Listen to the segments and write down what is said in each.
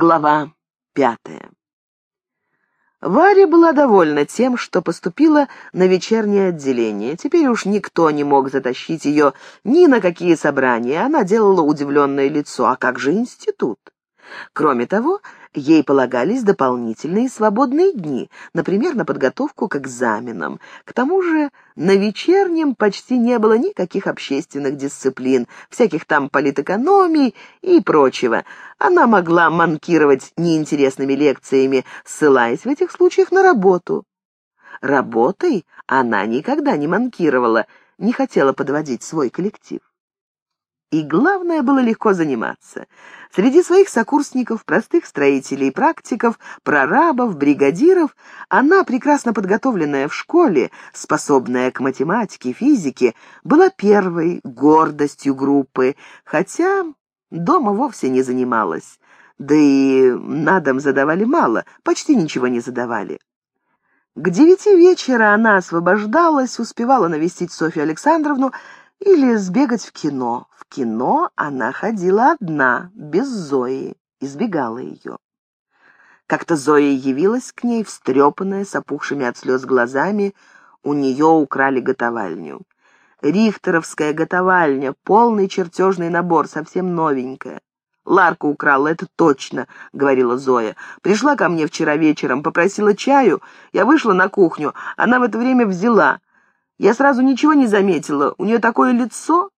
Глава пятая. Варя была довольна тем, что поступила на вечернее отделение. Теперь уж никто не мог затащить ее ни на какие собрания. Она делала удивленное лицо. А как же институт? Кроме того, ей полагались дополнительные свободные дни, например, на подготовку к экзаменам. К тому же на вечернем почти не было никаких общественных дисциплин, всяких там политэкономий и прочего. Она могла манкировать неинтересными лекциями, ссылаясь в этих случаях на работу. Работой она никогда не манкировала, не хотела подводить свой коллектив. И главное было легко заниматься. Среди своих сокурсников, простых строителей практиков, прорабов, бригадиров, она, прекрасно подготовленная в школе, способная к математике, физике, была первой гордостью группы, хотя дома вовсе не занималась. Да и на дом задавали мало, почти ничего не задавали. К девяти вечера она освобождалась, успевала навестить Софью Александровну или сбегать в кино. В кино она ходила одна, без Зои, избегала ее. Как-то Зоя явилась к ней, встрепанная, с опухшими от слез глазами, у нее украли готовальню. Рихтеровская готовальня, полный чертежный набор, совсем новенькая. «Ларка украла, это точно», — говорила Зоя. «Пришла ко мне вчера вечером, попросила чаю, я вышла на кухню, она в это время взяла. Я сразу ничего не заметила. У нее такое лицо...»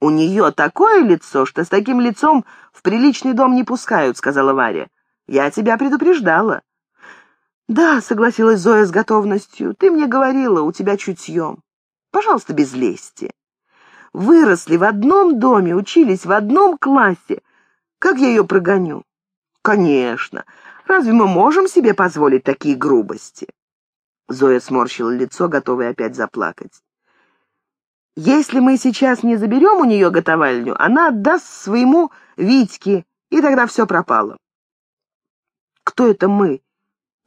«У нее такое лицо, что с таким лицом в приличный дом не пускают», — сказала Варя. «Я тебя предупреждала». «Да», — согласилась Зоя с готовностью, — «ты мне говорила, у тебя чутье. Пожалуйста, без лести. Выросли в одном доме, учились в одном классе. Как я ее прогоню?» «Конечно. Разве мы можем себе позволить такие грубости?» Зоя сморщила лицо, готовая опять заплакать. «Если мы сейчас не заберем у нее готовальню, она отдаст своему Витьке, и тогда все пропало». «Кто это мы?»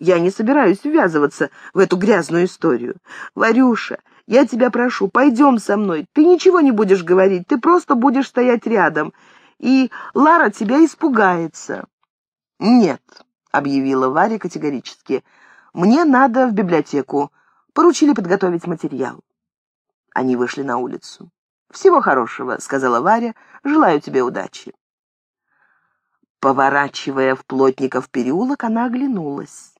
Я не собираюсь ввязываться в эту грязную историю. Варюша, я тебя прошу, пойдем со мной. Ты ничего не будешь говорить, ты просто будешь стоять рядом. И Лара тебя испугается. Нет, — объявила Варя категорически, — мне надо в библиотеку. Поручили подготовить материал. Они вышли на улицу. «Всего хорошего», — сказала Варя. «Желаю тебе удачи». Поворачивая в Плотников переулок, она оглянулась.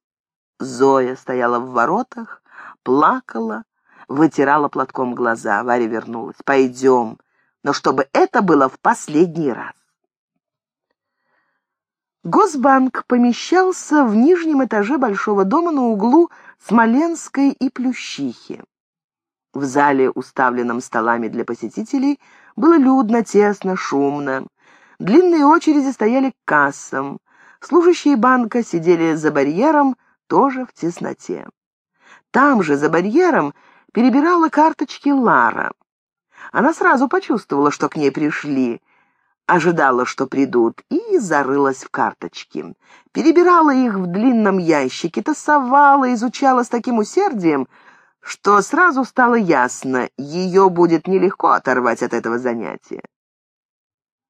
Зоя стояла в воротах, плакала, вытирала платком глаза. Варя вернулась. «Пойдем, но чтобы это было в последний раз». Госбанк помещался в нижнем этаже большого дома на углу Смоленской и Плющихи. В зале, уставленном столами для посетителей, было людно, тесно, шумно. Длинные очереди стояли к кассам. Служащие банка сидели за барьером, тоже в тесноте. Там же, за барьером, перебирала карточки Лара. Она сразу почувствовала, что к ней пришли — ожидала, что придут, и зарылась в карточки. Перебирала их в длинном ящике, тасовала, изучала с таким усердием, что сразу стало ясно, ее будет нелегко оторвать от этого занятия.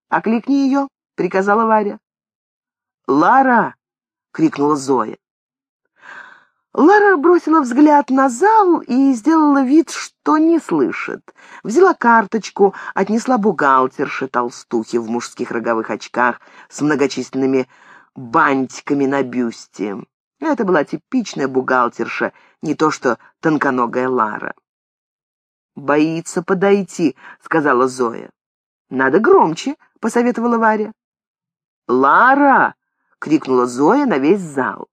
«Окликни ее», — приказала Варя. «Лара!» — крикнула Зоя. Лара бросила взгляд на зал и сделала вид, что не слышит. Взяла карточку, отнесла бухгалтерше толстухи в мужских роговых очках с многочисленными бантиками на бюсте. Это была типичная бухгалтерша, не то что тонконогая Лара. «Боится подойти», — сказала Зоя. «Надо громче», — посоветовала Варя. «Лара!» — крикнула Зоя на весь зал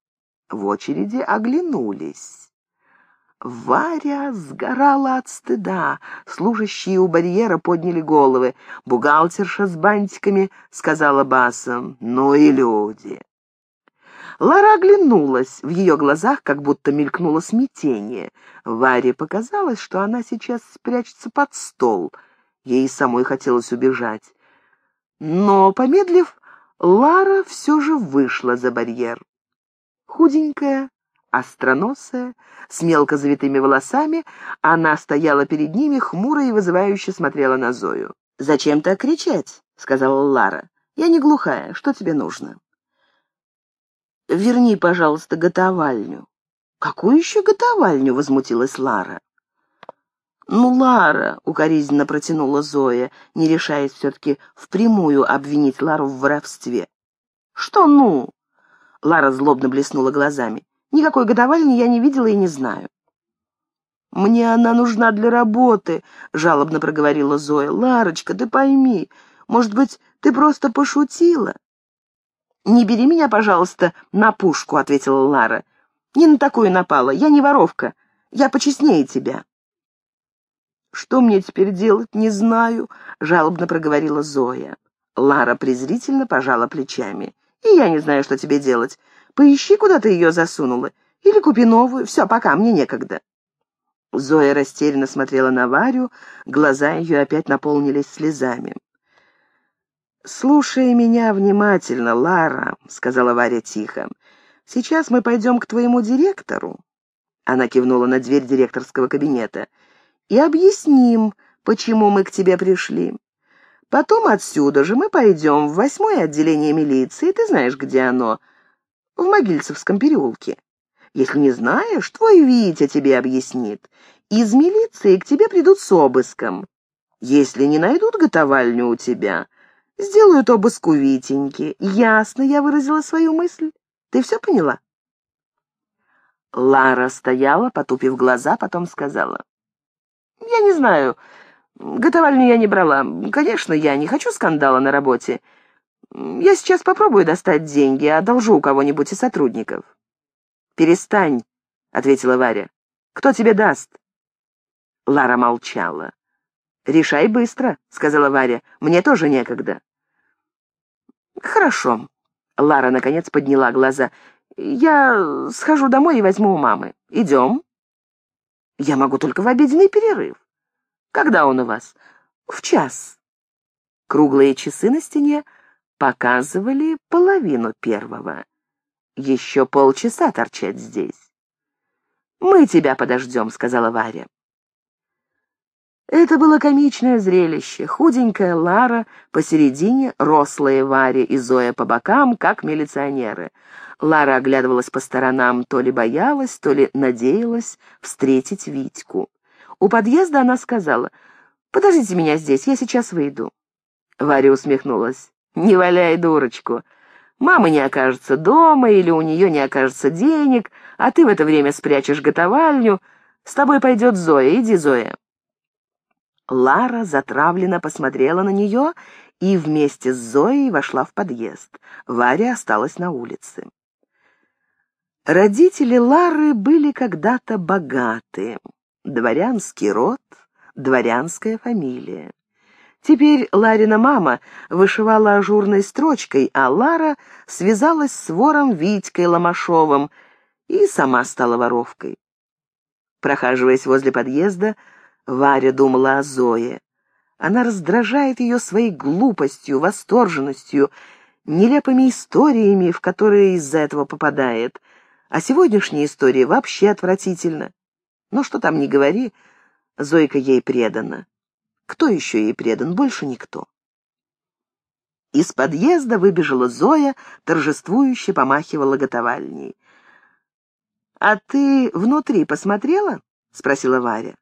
в очереди оглянулись. Варя сгорала от стыда. Служащие у барьера подняли головы. Бухгалтерша с бантиками сказала басом «Ну и люди». Лара оглянулась, в ее глазах как будто мелькнуло смятение. Варе показалось, что она сейчас спрячется под стол. Ей самой хотелось убежать. Но, помедлив, Лара все же вышла за барьер. Худенькая, остроносая, с мелко завитыми волосами, она стояла перед ними, хмуро и вызывающе смотрела на Зою. «Зачем так кричать?» — сказала Лара. Я не глухая. Что тебе нужно?» «Верни, пожалуйста, готовальню». «Какую еще готовальню?» — возмутилась Лара. «Ну, Лара!» — укоризненно протянула Зоя, не решаясь все-таки впрямую обвинить Лару в воровстве. «Что «ну»?» — Лара злобно блеснула глазами. «Никакой годовальни я не видела и не знаю». «Мне она нужна для работы», — жалобно проговорила Зоя. «Ларочка, ты пойми, может быть, ты просто пошутила?» «Не бери меня, пожалуйста, на пушку», — ответила Лара. «Не на такую напала. Я не воровка. Я почестнее тебя». «Что мне теперь делать, не знаю», — жалобно проговорила Зоя. Лара презрительно пожала плечами. «И я не знаю, что тебе делать. Поищи, куда ты ее засунула. Или купи новую. Все, пока, мне некогда». Зоя растерянно смотрела на Варю, глаза ее опять наполнились слезами. «Слушай меня внимательно, Лара», — сказала Варя тихо. «Сейчас мы пойдем к твоему директору». Она кивнула на дверь директорского кабинета и объясним, почему мы к тебе пришли. Потом отсюда же мы пойдем в восьмое отделение милиции, ты знаешь, где оно, в Могильцевском переулке. Если не знаешь, твой Витя тебе объяснит. Из милиции к тебе придут с обыском. Если не найдут готовальню у тебя, сделают обыск у Витеньки. Ясно я выразила свою мысль? Ты все поняла?» Лара стояла, потупив глаза, потом сказала. Я не знаю. Готовальню я не брала. Конечно, я не хочу скандала на работе. Я сейчас попробую достать деньги, одолжу у кого-нибудь из сотрудников. «Перестань», — ответила Варя. «Кто тебе даст?» Лара молчала. «Решай быстро», — сказала Варя. «Мне тоже некогда». «Хорошо». Лара, наконец, подняла глаза. «Я схожу домой и возьму у мамы. Идем?» Я могу только в обеденный перерыв. Когда он у вас? В час. Круглые часы на стене показывали половину первого. Еще полчаса торчать здесь. «Мы тебя подождем», — сказала Варя. Это было комичное зрелище. Худенькая Лара посередине, рослая Варя и Зоя по бокам, как милиционеры. Лара оглядывалась по сторонам, то ли боялась, то ли надеялась встретить Витьку. У подъезда она сказала, «Подождите меня здесь, я сейчас выйду». Варя усмехнулась, «Не валяй дурочку. Мама не окажется дома или у нее не окажется денег, а ты в это время спрячешь готовальню. С тобой пойдет Зоя, иди, Зоя». Лара затравленно посмотрела на нее и вместе с Зоей вошла в подъезд. Варя осталась на улице. Родители Лары были когда-то богаты. Дворянский род, дворянская фамилия. Теперь Ларина мама вышивала ажурной строчкой, а Лара связалась с вором Витькой Ломашовым и сама стала воровкой. Прохаживаясь возле подъезда, Варя думала о Зое. Она раздражает ее своей глупостью, восторженностью, нелепыми историями, в которые из-за этого попадает. А сегодняшняя история вообще отвратительна. Но что там ни говори, Зойка ей предана. Кто еще ей предан? Больше никто. Из подъезда выбежала Зоя, торжествующе помахивала готовальней. «А ты внутри посмотрела?» — спросила Варя.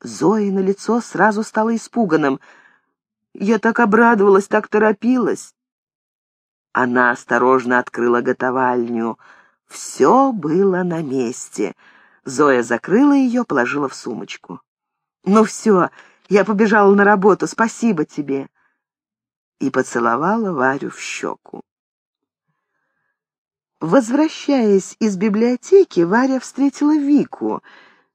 Зои на лицо сразу стало испуганным. Я так обрадовалась, так торопилась. Она осторожно открыла готовальню. Все было на месте. Зоя закрыла ее, положила в сумочку. «Ну все, я побежала на работу, спасибо тебе!» И поцеловала Варю в щеку. Возвращаясь из библиотеки, Варя встретила Вику —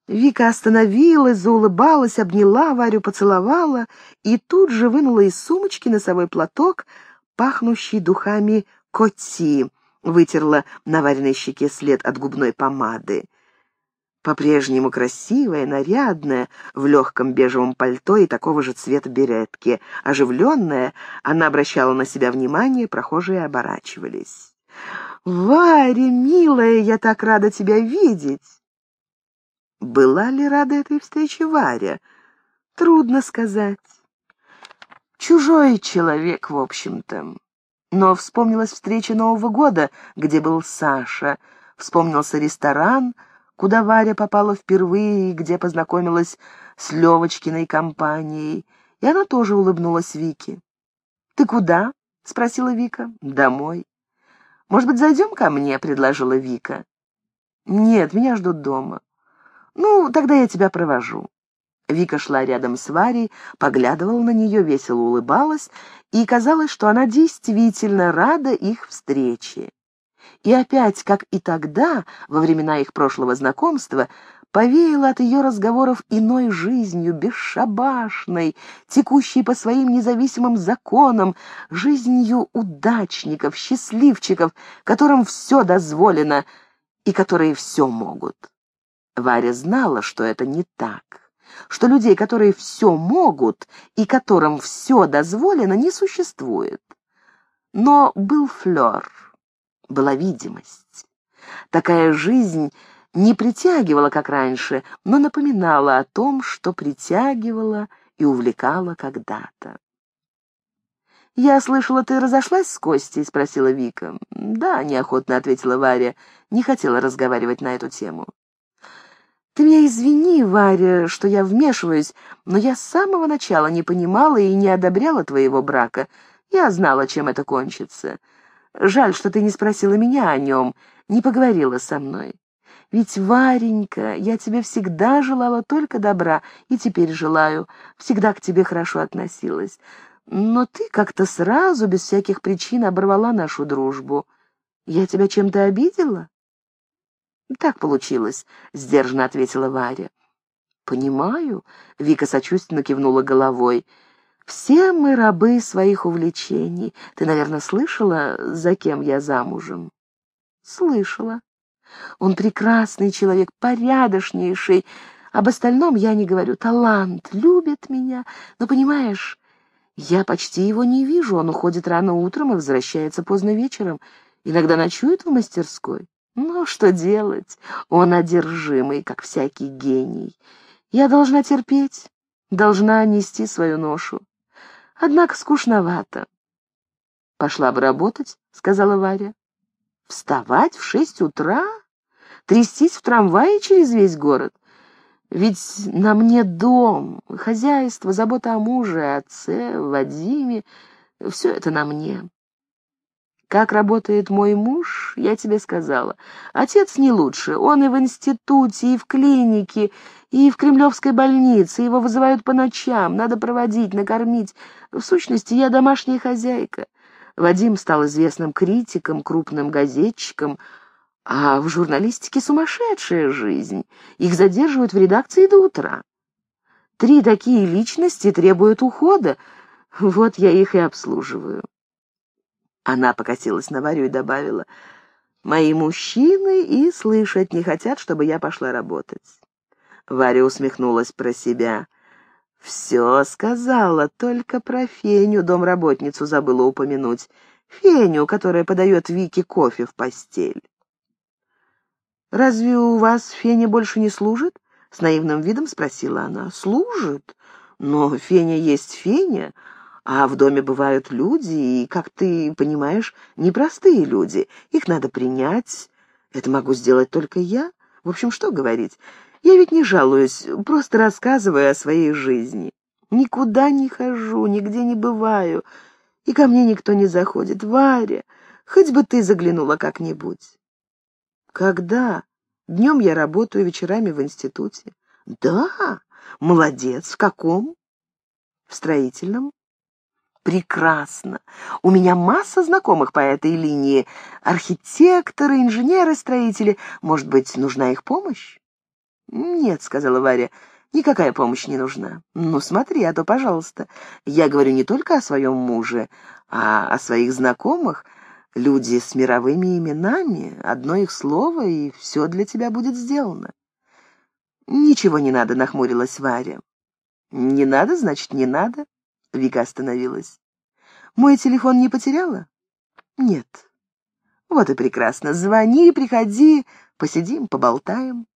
Вика остановилась, заулыбалась, обняла Варю, поцеловала и тут же вынула из сумочки носовой платок, пахнущий духами коти, вытерла на вареной щеке след от губной помады. По-прежнему красивая, нарядная, в легком бежевом пальто и такого же цвета беретки. Оживленная, она обращала на себя внимание, прохожие оборачивались. «Варя, милая, я так рада тебя видеть!» Была ли рада этой встрече Варя? Трудно сказать. Чужой человек, в общем-то. Но вспомнилась встреча Нового года, где был Саша. Вспомнился ресторан, куда Варя попала впервые и где познакомилась с Левочкиной компанией. И она тоже улыбнулась Вике. «Ты куда?» — спросила Вика. «Домой». «Может быть, зайдем ко мне?» — предложила Вика. «Нет, меня ждут дома». «Ну, тогда я тебя провожу». Вика шла рядом с Варей, поглядывала на нее, весело улыбалась, и казалось, что она действительно рада их встрече. И опять, как и тогда, во времена их прошлого знакомства, повеяло от ее разговоров иной жизнью, бесшабашной, текущей по своим независимым законам, жизнью удачников, счастливчиков, которым все дозволено и которые все могут. Варя знала, что это не так что людей, которые все могут и которым все дозволено, не существует. Но был флер, была видимость. Такая жизнь не притягивала, как раньше, но напоминала о том, что притягивала и увлекала когда-то. «Я слышала, ты разошлась с Костей?» — спросила Вика. «Да», — неохотно ответила Варя, не хотела разговаривать на эту тему. Ты меня извини, Варя, что я вмешиваюсь, но я с самого начала не понимала и не одобряла твоего брака. Я знала, чем это кончится. Жаль, что ты не спросила меня о нем, не поговорила со мной. Ведь, Варенька, я тебе всегда желала только добра, и теперь желаю, всегда к тебе хорошо относилась. Но ты как-то сразу, без всяких причин, оборвала нашу дружбу. Я тебя чем-то обидела?» «Так получилось», — сдержанно ответила Варя. «Понимаю», — Вика сочувственно кивнула головой. «Все мы рабы своих увлечений. Ты, наверное, слышала, за кем я замужем?» «Слышала. Он прекрасный человек, порядочнейший. Об остальном я не говорю. Талант, любит меня. Но, понимаешь, я почти его не вижу. Он уходит рано утром и возвращается поздно вечером. Иногда ночует в мастерской. Ну, что делать? Он одержимый, как всякий гений. Я должна терпеть, должна нести свою ношу. Однако скучновато. «Пошла бы работать», — сказала Варя. «Вставать в шесть утра? Трястись в трамвае через весь город? Ведь на мне дом, хозяйство, забота о муже, отце, Вадиме — все это на мне. Как работает мой муж, я тебе сказала. Отец не лучше. Он и в институте, и в клинике, и в кремлевской больнице. Его вызывают по ночам. Надо проводить, накормить. В сущности, я домашняя хозяйка. Вадим стал известным критиком, крупным газетчиком. А в журналистике сумасшедшая жизнь. Их задерживают в редакции до утра. Три такие личности требуют ухода. Вот я их и обслуживаю. Она покосилась на Варю и добавила, «Мои мужчины и слышать не хотят, чтобы я пошла работать». Варя усмехнулась про себя. «Все сказала, только про Феню, домработницу, забыла упомянуть. Феню, которая подает Вике кофе в постель». «Разве у вас Феня больше не служит?» — с наивным видом спросила она. «Служит? Но Феня есть Феня, а в доме бывают люди, и, как ты понимаешь, непростые люди. Их надо принять. Это могу сделать только я. В общем, что говорить? Я ведь не жалуюсь, просто рассказываю о своей жизни. Никуда не хожу, нигде не бываю, и ко мне никто не заходит. Варя, хоть бы ты заглянула как-нибудь. Когда? Днем я работаю, вечерами в институте. Да, молодец. В каком? В строительном. Прекрасно. У меня масса знакомых по этой линии. Архитекторы, инженеры, строители. Может быть, нужна их помощь? Нет, сказала Варя. Никакая помощь не нужна. Ну, смотри, а то, пожалуйста. Я говорю не только о своем муже, а о своих знакомых. Люди с мировыми именами, одно их слово, и все для тебя будет сделано. Ничего не надо, нахмурилась Варя. Не надо, значит, не надо. Вика остановилась. «Мой телефон не потеряла?» «Нет». «Вот и прекрасно. Звони, приходи, посидим, поболтаем».